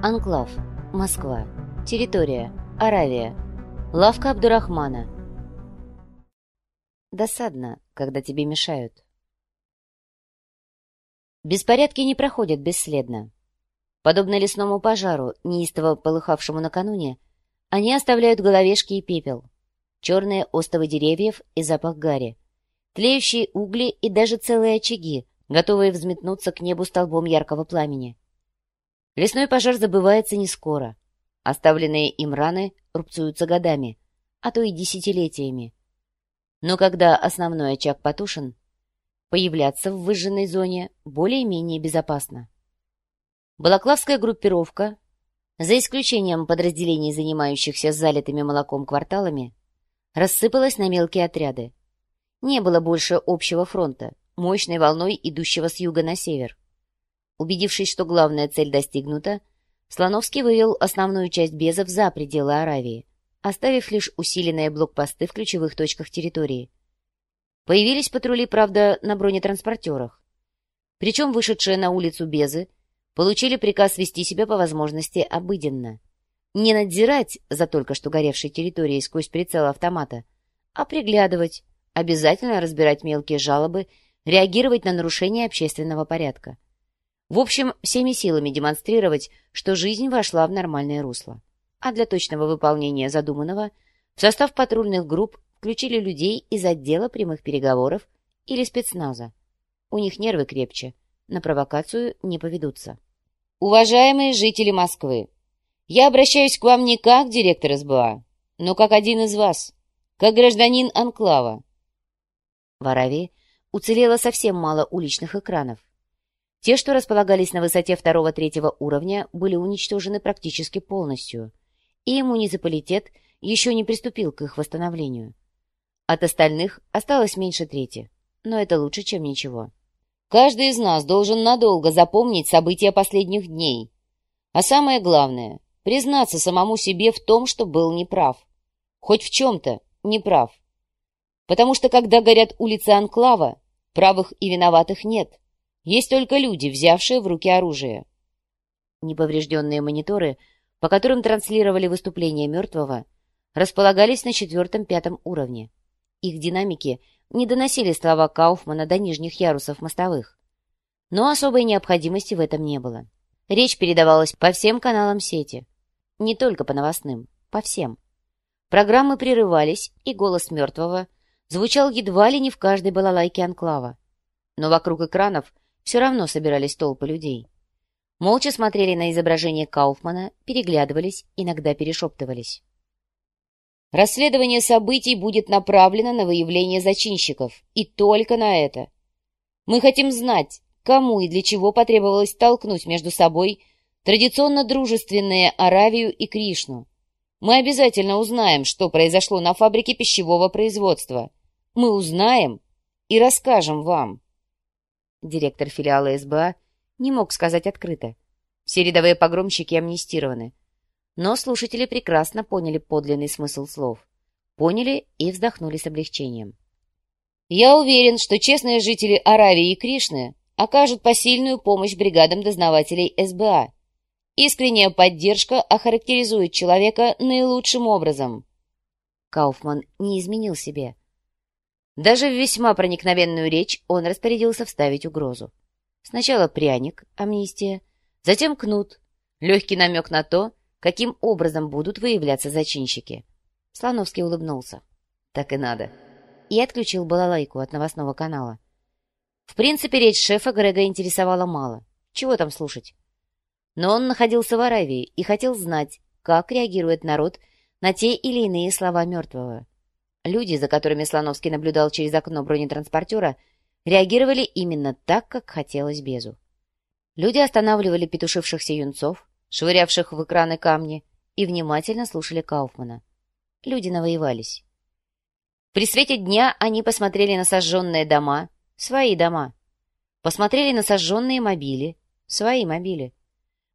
Анклав. Москва. Территория. Аравия. Лавка Абдурахмана. Досадно, когда тебе мешают. Беспорядки не проходят бесследно. Подобно лесному пожару, неистово полыхавшему накануне, они оставляют головешки и пепел, черные остовы деревьев и запах гари, тлеющие угли и даже целые очаги, готовые взметнуться к небу столбом яркого пламени. Лесной пожар забывается не скоро. Оставленные им раны рубцуются годами, а то и десятилетиями. Но когда основной очаг потушен, появляться в выжженной зоне более-менее безопасно. Балаклавская группировка, за исключением подразделений, занимающихся залитыми молоком кварталами, рассыпалась на мелкие отряды. Не было больше общего фронта, мощной волной, идущего с юга на север. Убедившись, что главная цель достигнута, Слоновский вывел основную часть безов за пределы Аравии, оставив лишь усиленные блокпосты в ключевых точках территории. Появились патрули, правда, на бронетранспортерах. Причем вышедшие на улицу безы получили приказ вести себя по возможности обыденно. Не надзирать за только что горевшей территорией сквозь прицел автомата, а приглядывать, обязательно разбирать мелкие жалобы, реагировать на нарушение общественного порядка. В общем, всеми силами демонстрировать, что жизнь вошла в нормальное русло. А для точного выполнения задуманного в состав патрульных групп включили людей из отдела прямых переговоров или спецназа. У них нервы крепче, на провокацию не поведутся. Уважаемые жители Москвы, я обращаюсь к вам не как директор СБА, но как один из вас, как гражданин Анклава. В Аравии уцелело совсем мало уличных экранов. Те, что располагались на высоте второго-третьего уровня, были уничтожены практически полностью, и муниципалитет еще не приступил к их восстановлению. От остальных осталось меньше трети, но это лучше, чем ничего. Каждый из нас должен надолго запомнить события последних дней. А самое главное — признаться самому себе в том, что был неправ. Хоть в чем-то неправ. Потому что, когда горят улицы Анклава, правых и виноватых нет. Есть только люди, взявшие в руки оружие. Неповрежденные мониторы, по которым транслировали выступление мертвого, располагались на четвертом-пятом уровне. Их динамики — не доносили слова Кауфмана до нижних ярусов мостовых. Но особой необходимости в этом не было. Речь передавалась по всем каналам сети. Не только по новостным, по всем. Программы прерывались, и голос мертвого звучал едва ли не в каждой балалайке анклава. Но вокруг экранов все равно собирались толпы людей. Молча смотрели на изображение Кауфмана, переглядывались, иногда перешептывались. Расследование событий будет направлено на выявление зачинщиков, и только на это. Мы хотим знать, кому и для чего потребовалось толкнуть между собой традиционно дружественные Аравию и Кришну. Мы обязательно узнаем, что произошло на фабрике пищевого производства. Мы узнаем и расскажем вам. Директор филиала СБА не мог сказать открыто. Все рядовые погромщики амнистированы. Но слушатели прекрасно поняли подлинный смысл слов. Поняли и вздохнули с облегчением. «Я уверен, что честные жители Аравии и Кришны окажут посильную помощь бригадам дознавателей СБА. Искренняя поддержка охарактеризует человека наилучшим образом». Кауфман не изменил себе. Даже в весьма проникновенную речь он распорядился вставить угрозу. Сначала пряник, амнистия, затем кнут, легкий намек на то, каким образом будут выявляться зачинщики. Слоновский улыбнулся. Так и надо. И отключил балалайку от новостного канала. В принципе, речь шефа Грега интересовала мало. Чего там слушать? Но он находился в Аравии и хотел знать, как реагирует народ на те или иные слова мертвого. Люди, за которыми Слоновский наблюдал через окно бронетранспортера, реагировали именно так, как хотелось Безу. Люди останавливали петушившихся юнцов, швырявших в экраны камни, и внимательно слушали Кауфмана. Люди навоевались. При свете дня они посмотрели на сожженные дома, свои дома. Посмотрели на сожженные мобили, свои мобили.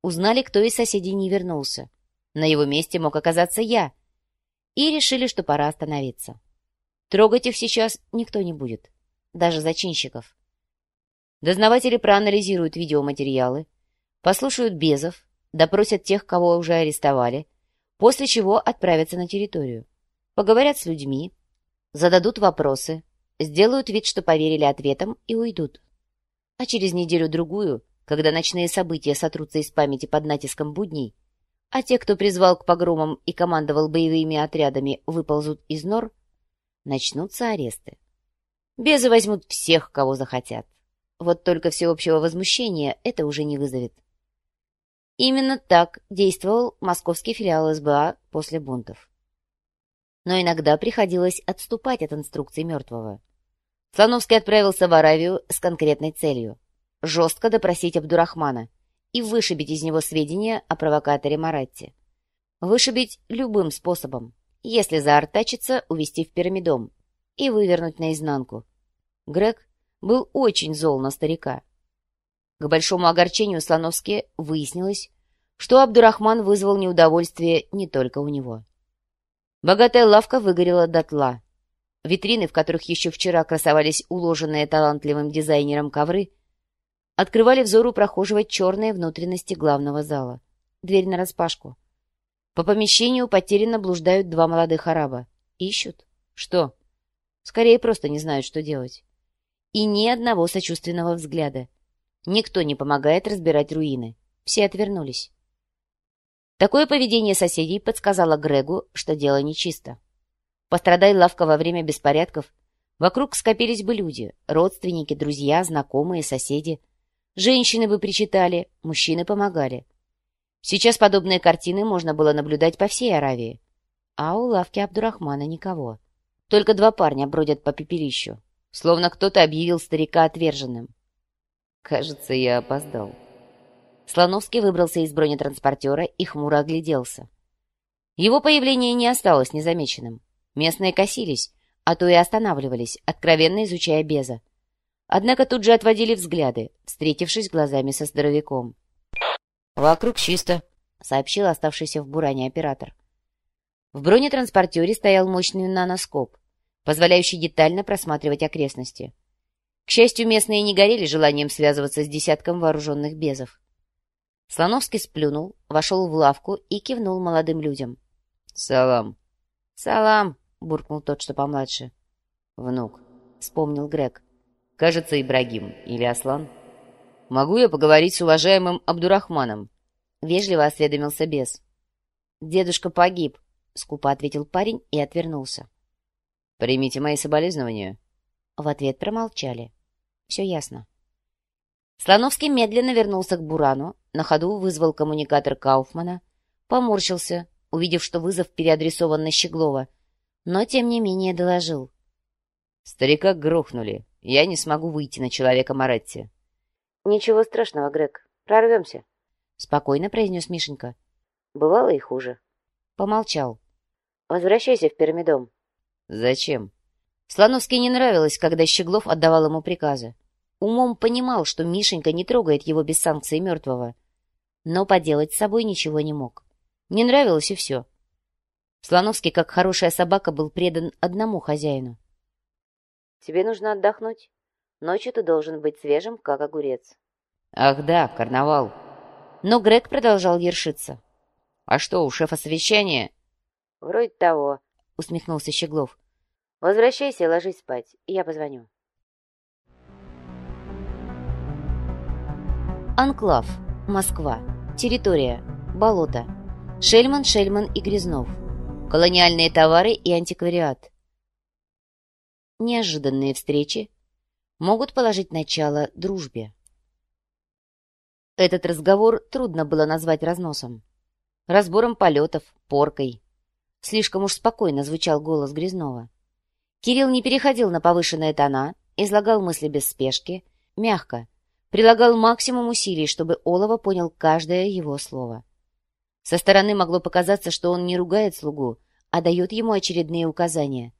Узнали, кто из соседей не вернулся. На его месте мог оказаться я. И решили, что пора остановиться. Трогать их сейчас никто не будет. Даже зачинщиков. Дознаватели проанализируют видеоматериалы, послушают Безов, допросят тех, кого уже арестовали, после чего отправятся на территорию. Поговорят с людьми, зададут вопросы, сделают вид, что поверили ответам и уйдут. А через неделю-другую, когда ночные события сотрутся из памяти под натиском будней, а те, кто призвал к погромам и командовал боевыми отрядами, выползут из нор, начнутся аресты. Безы возьмут всех, кого захотят. Вот только всеобщего возмущения это уже не вызовет. Именно так действовал московский филиал СБА после бунтов. Но иногда приходилось отступать от инструкций мертвого. Слоновский отправился в Аравию с конкретной целью — жестко допросить Абдурахмана и вышибить из него сведения о провокаторе Маратти. Вышибить любым способом, если заортачиться, увести в пирамидом и вывернуть наизнанку. Грег был очень зол на старика. К большому огорчению Слоновски выяснилось, что Абдурахман вызвал неудовольствие не только у него. Богатая лавка выгорела дотла. Витрины, в которых еще вчера красовались уложенные талантливым дизайнером ковры, открывали взору прохожего черные внутренности главного зала. Дверь нараспашку. По помещению потерянно блуждают два молодых араба. Ищут? Что? Скорее, просто не знают, что делать. И ни одного сочувственного взгляда. Никто не помогает разбирать руины. Все отвернулись. Такое поведение соседей подсказало Грегу, что дело нечисто. Пострадай лавка во время беспорядков, вокруг скопились бы люди, родственники, друзья, знакомые, соседи. Женщины бы причитали, мужчины помогали. Сейчас подобные картины можно было наблюдать по всей Аравии. А у лавки Абдурахмана никого. Только два парня бродят по пепелищу, словно кто-то объявил старика отверженным. Кажется, я опоздал. Слоновский выбрался из бронетранспортера и хмуро огляделся. Его появление не осталось незамеченным. Местные косились, а то и останавливались, откровенно изучая Беза. Однако тут же отводили взгляды, встретившись глазами со здоровяком. «Вокруг чисто», — сообщил оставшийся в буране оператор. В бронетранспортере стоял мощный наноскоп, позволяющий детально просматривать окрестности. К счастью, местные не горели желанием связываться с десятком вооруженных безов. Слоновский сплюнул, вошел в лавку и кивнул молодым людям. «Салам!» «Салам!» — буркнул тот, что помладше. «Внук», — вспомнил Грег. «Кажется, Ибрагим или Аслан». «Могу я поговорить с уважаемым Абдурахманом?» — вежливо осведомился бес. «Дедушка погиб», — скупо ответил парень и отвернулся. «Примите мои соболезнования». В ответ промолчали. «Все ясно». Слоновский медленно вернулся к Бурану, на ходу вызвал коммуникатор Кауфмана, поморщился, увидев, что вызов переадресован на Щеглова, но тем не менее доложил. «Старика грохнули. Я не смогу выйти на человека Маретти». «Ничего страшного, Грег. Прорвемся», — спокойно произнес Мишенька. «Бывало и хуже». Помолчал. «Возвращайся в пирамидом». «Зачем?» Слоновски не нравилось, когда Щеглов отдавал ему приказы. Умом понимал, что Мишенька не трогает его без санкции мертвого. Но поделать с собой ничего не мог. Не нравилось и все. Слоновский, как хорошая собака, был предан одному хозяину. «Тебе нужно отдохнуть. Ночью ты должен быть свежим, как огурец». «Ах да, карнавал». Но Грег продолжал ершиться. «А что, у шефа совещание?» «Вроде того», — усмехнулся Щеглов. «Возвращайся и ложись спать, я позвоню». Анклав. Москва. Территория. Болото. Шельман, Шельман и Грязнов. Колониальные товары и антиквариат. Неожиданные встречи могут положить начало дружбе. Этот разговор трудно было назвать разносом. Разбором полетов, поркой. Слишком уж спокойно звучал голос Грязнова. Кирилл не переходил на повышенные тона, излагал мысли без спешки, мягко, прилагал максимум усилий, чтобы Олова понял каждое его слово. Со стороны могло показаться, что он не ругает слугу, а дает ему очередные указания.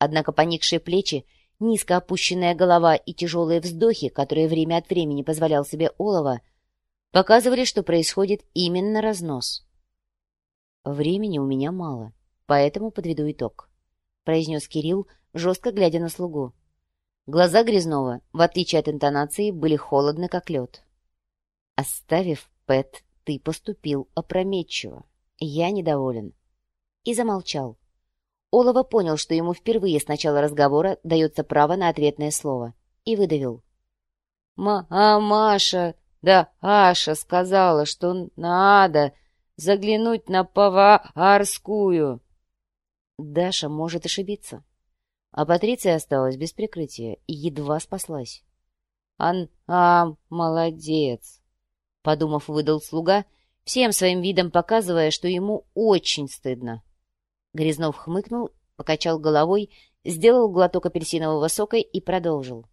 Однако поникшие плечи, низко опущенная голова и тяжелые вздохи, которые время от времени позволял себе Олова, показывали, что происходит именно разнос. «Времени у меня мало, поэтому подведу итог», — произнес Кирилл, жестко глядя на слугу. Глаза Грязнова, в отличие от интонации, были холодны, как лед. Оставив Пэт ты поступил опрометчиво. Я недоволен». И замолчал. Олова понял, что ему впервые с начала разговора дается право на ответное слово, и выдавил. «Ма а Маша, да Аша сказала, что надо заглянуть на поварскую». Даша может ошибиться. А Патриция осталась без прикрытия и едва спаслась. «Ан... А, молодец!» — подумав, выдал слуга, всем своим видом показывая, что ему очень стыдно. Грязнов хмыкнул, покачал головой, сделал глоток апельсинового сока и продолжил.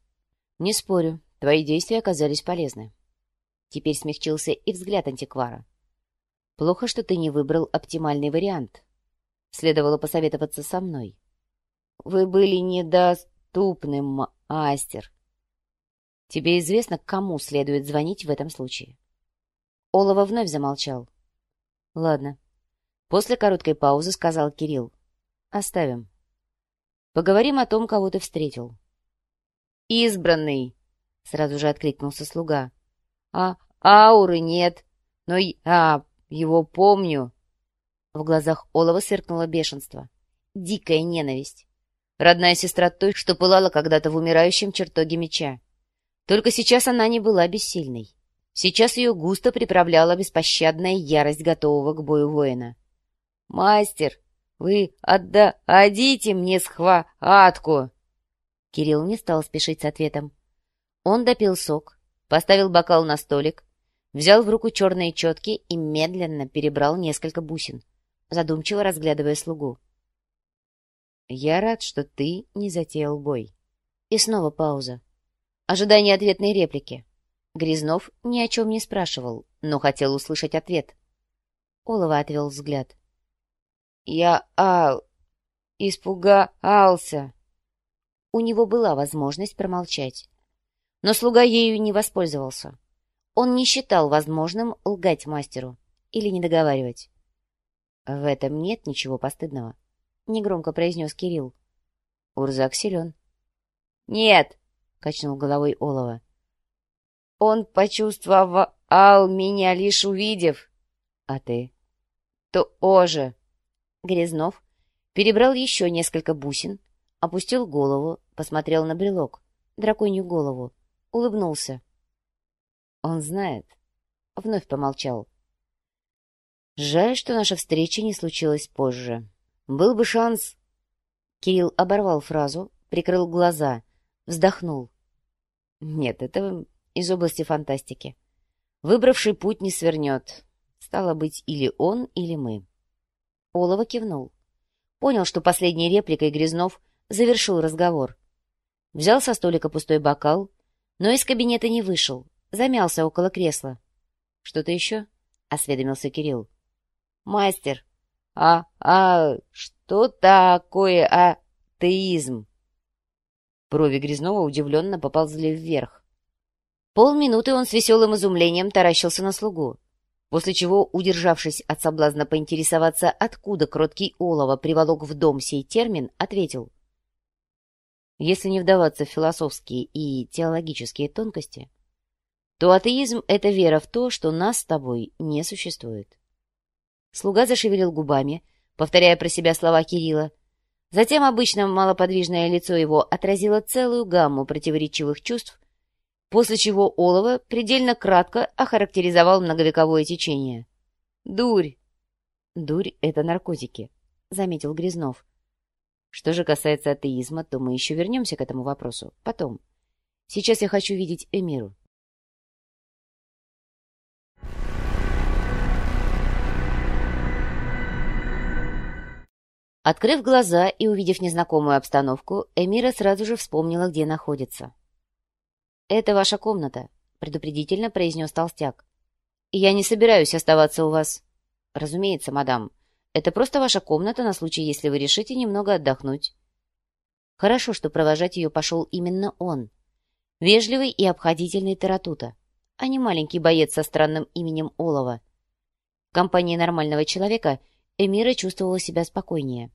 «Не спорю, твои действия оказались полезны». Теперь смягчился и взгляд антиквара. «Плохо, что ты не выбрал оптимальный вариант. Следовало посоветоваться со мной». «Вы были недоступны, мастер». «Тебе известно, кому следует звонить в этом случае?» Олова вновь замолчал. «Ладно, После короткой паузы сказал Кирилл. «Оставим. Поговорим о том, кого ты встретил». «Избранный!» — сразу же откликнулся слуга. «А ауры нет, но я его помню». В глазах Олова сверкнуло бешенство. Дикая ненависть. Родная сестра той, что пылала когда-то в умирающем чертоге меча. Только сейчас она не была бессильной. Сейчас ее густо приправляла беспощадная ярость готового к бою воина. «Мастер, вы отдадите мне схватку!» Кирилл не стал спешить с ответом. Он допил сок, поставил бокал на столик, взял в руку черные четки и медленно перебрал несколько бусин, задумчиво разглядывая слугу. «Я рад, что ты не затеял бой». И снова пауза. Ожидание ответной реплики. Грязнов ни о чем не спрашивал, но хотел услышать ответ. Олова отвел взгляд. Я ал... испугался. У него была возможность промолчать. Но слуга ею не воспользовался. Он не считал возможным лгать мастеру или не договаривать. В этом нет ничего постыдного, — негромко произнес Кирилл. Урзак силен. — Нет, — качнул головой Олова. — Он почувствовал меня, лишь увидев. — А ты? — Тоже. Грязнов перебрал еще несколько бусин, опустил голову, посмотрел на брелок, драконью голову, улыбнулся. «Он знает», — вновь помолчал. «Жаль, что наша встреча не случилась позже. Был бы шанс...» Кирилл оборвал фразу, прикрыл глаза, вздохнул. «Нет, это из области фантастики. Выбравший путь не свернет. Стало быть, или он, или мы». Олова кивнул. Понял, что последней репликой Грязнов завершил разговор. Взял со столика пустой бокал, но из кабинета не вышел, замялся около кресла. — Что-то еще? — осведомился Кирилл. — Мастер, а, а что такое атеизм? Брови Грязнова удивленно поползли вверх. Полминуты он с веселым изумлением таращился на слугу после чего, удержавшись от соблазна поинтересоваться, откуда кроткий олова приволок в дом сей термин, ответил. Если не вдаваться в философские и теологические тонкости, то атеизм — это вера в то, что нас с тобой не существует. Слуга зашевелил губами, повторяя про себя слова Кирилла. Затем обычно малоподвижное лицо его отразило целую гамму противоречивых чувств, после чего Олова предельно кратко охарактеризовал многовековое течение. «Дурь!» «Дурь — это наркотики», — заметил Грязнов. Что же касается атеизма, то мы еще вернемся к этому вопросу. Потом. Сейчас я хочу видеть Эмиру. Открыв глаза и увидев незнакомую обстановку, Эмира сразу же вспомнила, где находится. «Это ваша комната», — предупредительно произнес толстяк. «Я не собираюсь оставаться у вас». «Разумеется, мадам. Это просто ваша комната на случай, если вы решите немного отдохнуть». Хорошо, что провожать ее пошел именно он. Вежливый и обходительный Таратута, а не маленький боец со странным именем Олова. В компании нормального человека Эмира чувствовала себя спокойнее.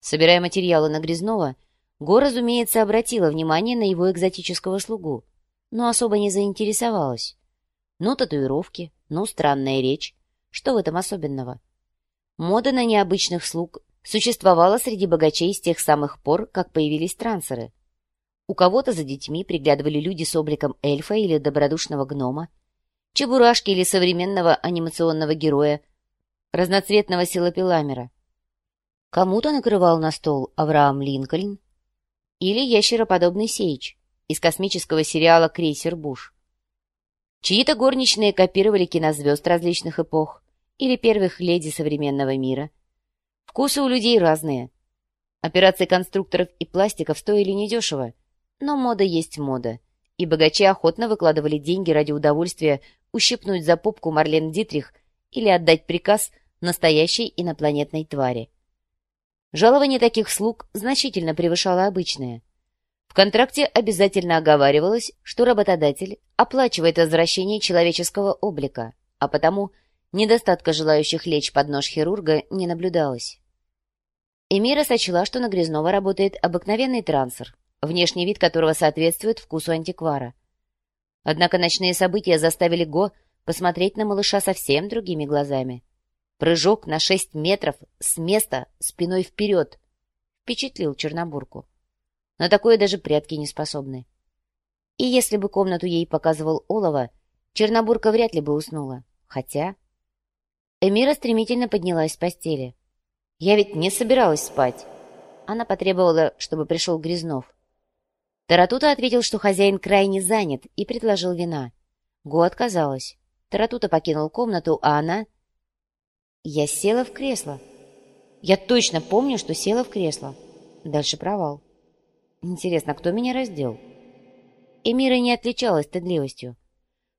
Собирая материалы на Грязнова, Го, разумеется, обратила внимание на его экзотического слугу, но особо не заинтересовалась. Ну, татуировки, ну, странная речь. Что в этом особенного? Мода на необычных слуг существовала среди богачей с тех самых пор, как появились трансеры. У кого-то за детьми приглядывали люди с обликом эльфа или добродушного гнома, чебурашки или современного анимационного героя, разноцветного силопиламера. Кому-то накрывал на стол Авраам Линкольн или ящероподобный Сейч из космического сериала «Крейсер Буш». Чьи-то горничные копировали кинозвезд различных эпох или первых леди современного мира. Вкусы у людей разные. Операции конструкторов и пластиков стоили недешево, но мода есть мода, и богачи охотно выкладывали деньги ради удовольствия ущипнуть за попку Марлен Дитрих или отдать приказ настоящей инопланетной твари. Жалование таких слуг значительно превышало обычное. В контракте обязательно оговаривалось, что работодатель оплачивает возвращение человеческого облика, а потому недостатка желающих лечь под нож хирурга не наблюдалось. Эмира сочла, что на Грязнова работает обыкновенный трансер, внешний вид которого соответствует вкусу антиквара. Однако ночные события заставили Го посмотреть на малыша совсем другими глазами. Прыжок на шесть метров с места спиной вперед. Впечатлил Чернобурку. На такое даже прятки не способны. И если бы комнату ей показывал Олова, Чернобурка вряд ли бы уснула. Хотя... Эмира стремительно поднялась с постели. «Я ведь не собиралась спать». Она потребовала, чтобы пришел Грязнов. Таратута ответил, что хозяин крайне занят, и предложил вина. Го отказалась. Таратута покинул комнату, а она я села в кресло. Я точно помню, что села в кресло. Дальше провал. Интересно, кто меня раздел? Эмира не отличалась стыдливостью.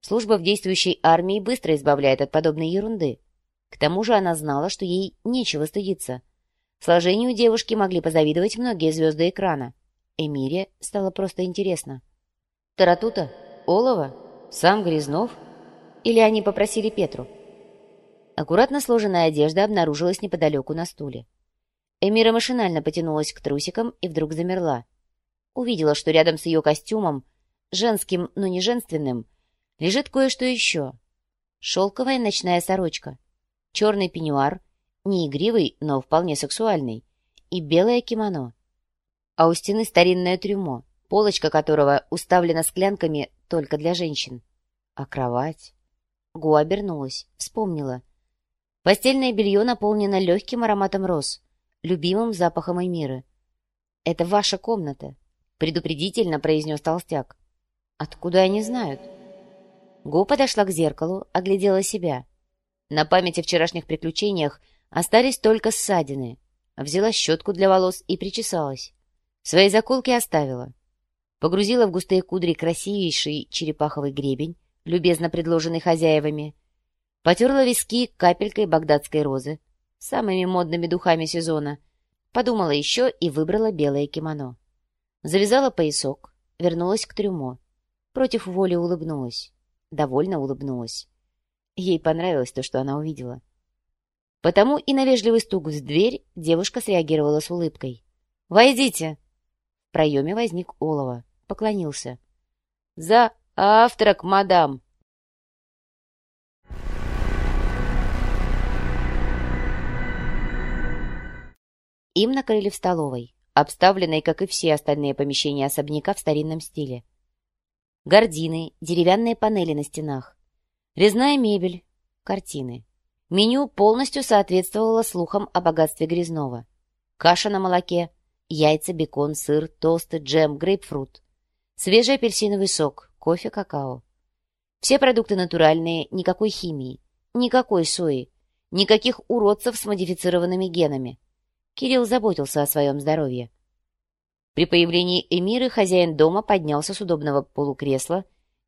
Служба в действующей армии быстро избавляет от подобной ерунды. К тому же она знала, что ей нечего стыдиться. Сложению девушки могли позавидовать многие звезды экрана. Эмире стало просто интересно. Таратута? Олова? Сам Грязнов? Или они попросили Петру? Аккуратно сложенная одежда обнаружилась неподалеку на стуле. Эмира машинально потянулась к трусикам и вдруг замерла. Увидела, что рядом с ее костюмом, женским, но не женственным, лежит кое-что еще. Шелковая ночная сорочка, черный пеньюар, не игривый, но вполне сексуальный, и белое кимоно. А у стены старинное трюмо, полочка которого уставлена склянками только для женщин. А кровать? Гу обернулась, вспомнила — Постельное белье наполнено легким ароматом роз, любимым запахом Эмиры. «Это ваша комната», — предупредительно произнес толстяк. «Откуда они знают?» Го подошла к зеркалу, оглядела себя. На памяти о вчерашних приключениях остались только ссадины. Взяла щетку для волос и причесалась. Свои заколки оставила. Погрузила в густые кудри красивейший черепаховый гребень, любезно предложенный хозяевами, Потерла виски капелькой багдадской розы, самыми модными духами сезона. Подумала еще и выбрала белое кимоно. Завязала поясок, вернулась к трюмо. Против воли улыбнулась. Довольно улыбнулась. Ей понравилось то, что она увидела. Потому и на вежливый стук в дверь девушка среагировала с улыбкой. «Войдите!» В проеме возник Олова. Поклонился. «За автрак, мадам!» Им накрыли в столовой, обставленной, как и все остальные помещения особняка в старинном стиле. Гардины, деревянные панели на стенах, резная мебель, картины. Меню полностью соответствовало слухам о богатстве Грязнова. Каша на молоке, яйца, бекон, сыр, тосты, джем, грейпфрут, свежий апельсиновый сок, кофе, какао. Все продукты натуральные, никакой химии, никакой сои, никаких уродцев с модифицированными генами. Кирилл заботился о своем здоровье. При появлении Эмиры хозяин дома поднялся с удобного полукресла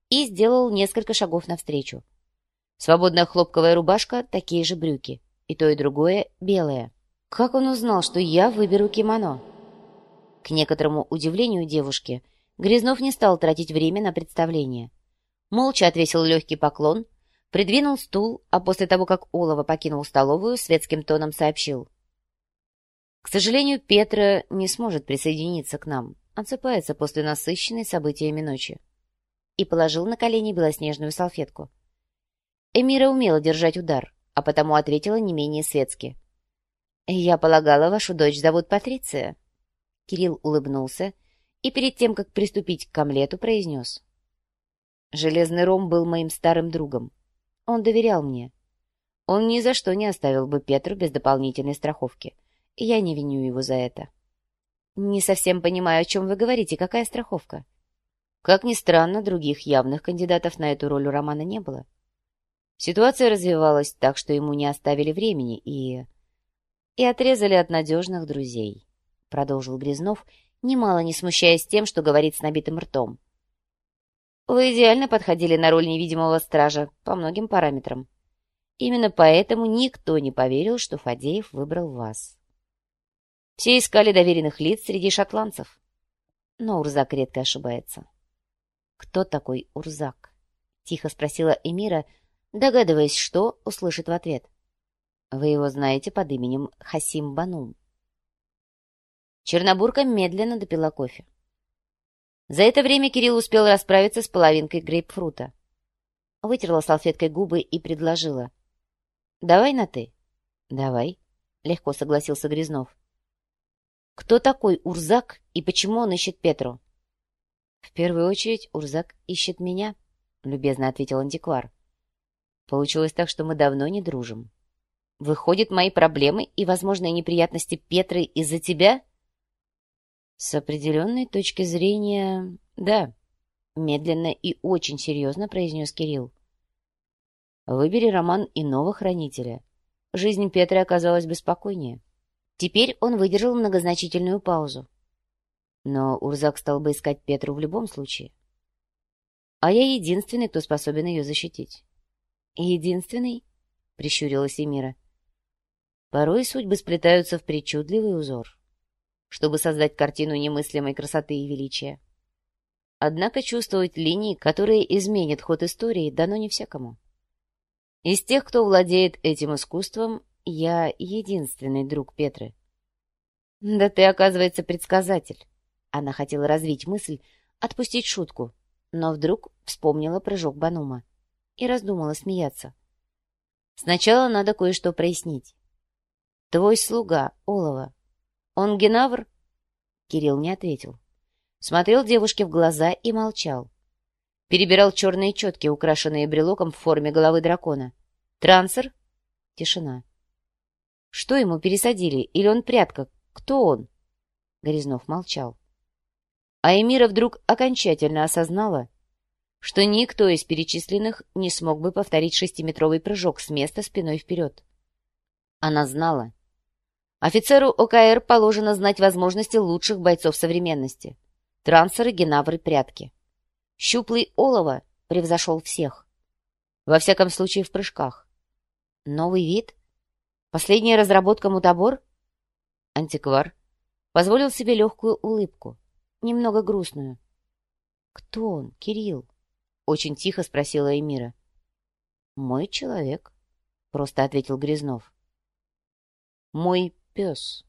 и сделал несколько шагов навстречу. Свободная хлопковая рубашка, такие же брюки. И то, и другое белое. Как он узнал, что я выберу кимоно? К некоторому удивлению девушки, Грязнов не стал тратить время на представление. Молча отвесил легкий поклон, придвинул стул, а после того, как Олова покинул столовую, светским тоном сообщил. К сожалению, Петра не сможет присоединиться к нам. Отсыпается после насыщенной событиями ночи. И положил на колени белоснежную салфетку. Эмира умела держать удар, а потому ответила не менее светски. «Я полагала, вашу дочь зовут Патриция». Кирилл улыбнулся и перед тем, как приступить к омлету, произнес. «Железный ром был моим старым другом. Он доверял мне. Он ни за что не оставил бы Петру без дополнительной страховки, я не виню его за это». «Не совсем понимаю, о чем вы говорите. Какая страховка?» Как ни странно, других явных кандидатов на эту роль у Романа не было. Ситуация развивалась так, что ему не оставили времени и... и отрезали от надежных друзей, — продолжил Грязнов, немало не смущаясь тем, что говорит с набитым ртом. Вы идеально подходили на роль невидимого стража по многим параметрам. Именно поэтому никто не поверил, что Фадеев выбрал вас. Все искали доверенных лиц среди шотландцев. Но Урзак редко ошибается. «Кто такой Урзак?» — тихо спросила Эмира, догадываясь, что услышит в ответ. «Вы его знаете под именем Хасим Банум». Чернобурка медленно допила кофе. За это время Кирилл успел расправиться с половинкой грейпфрута. Вытерла салфеткой губы и предложила. «Давай на «ты». «Давай», — легко согласился Грязнов. «Кто такой Урзак и почему он ищет Петру?» «В первую очередь Урзак ищет меня», — любезно ответил антиквар. «Получилось так, что мы давно не дружим. Выходит, мои проблемы и возможные неприятности Петры из-за тебя?» «С определенной точки зрения, да», — медленно и очень серьезно произнес Кирилл. «Выбери роман иного хранителя. Жизнь Петры оказалась беспокойнее». Теперь он выдержал многозначительную паузу. Но Урзак стал бы искать Петру в любом случае. А я единственный, кто способен ее защитить. «Единственный?» — прищурилась Эмира. «Порой судьбы сплетаются в причудливый узор, чтобы создать картину немыслимой красоты и величия. Однако чувствовать линии, которые изменят ход истории, дано не всякому. Из тех, кто владеет этим искусством, я единственный друг Петры. Да ты, оказывается, предсказатель. Она хотела развить мысль, отпустить шутку, но вдруг вспомнила прыжок Банума и раздумала смеяться. Сначала надо кое-что прояснить. Твой слуга, Олова, он генавр? Кирилл не ответил. Смотрел девушке в глаза и молчал. Перебирал черные четки, украшенные брелоком в форме головы дракона. Трансер? Тишина. Что ему пересадили? Или он прятка? Кто он? Грязнов молчал. А Эмира вдруг окончательно осознала, что никто из перечисленных не смог бы повторить шестиметровый прыжок с места спиной вперед. Она знала. Офицеру ОКР положено знать возможности лучших бойцов современности. Трансеры, генавры, прятки. Щуплый Олова превзошел всех. Во всяком случае, в прыжках. Новый вид? Последняя разработка мутабор? Антиквар позволил себе легкую улыбку немного грустную. «Кто он, Кирилл?» — очень тихо спросила Эмира. «Мой человек», — просто ответил Грязнов. «Мой пес».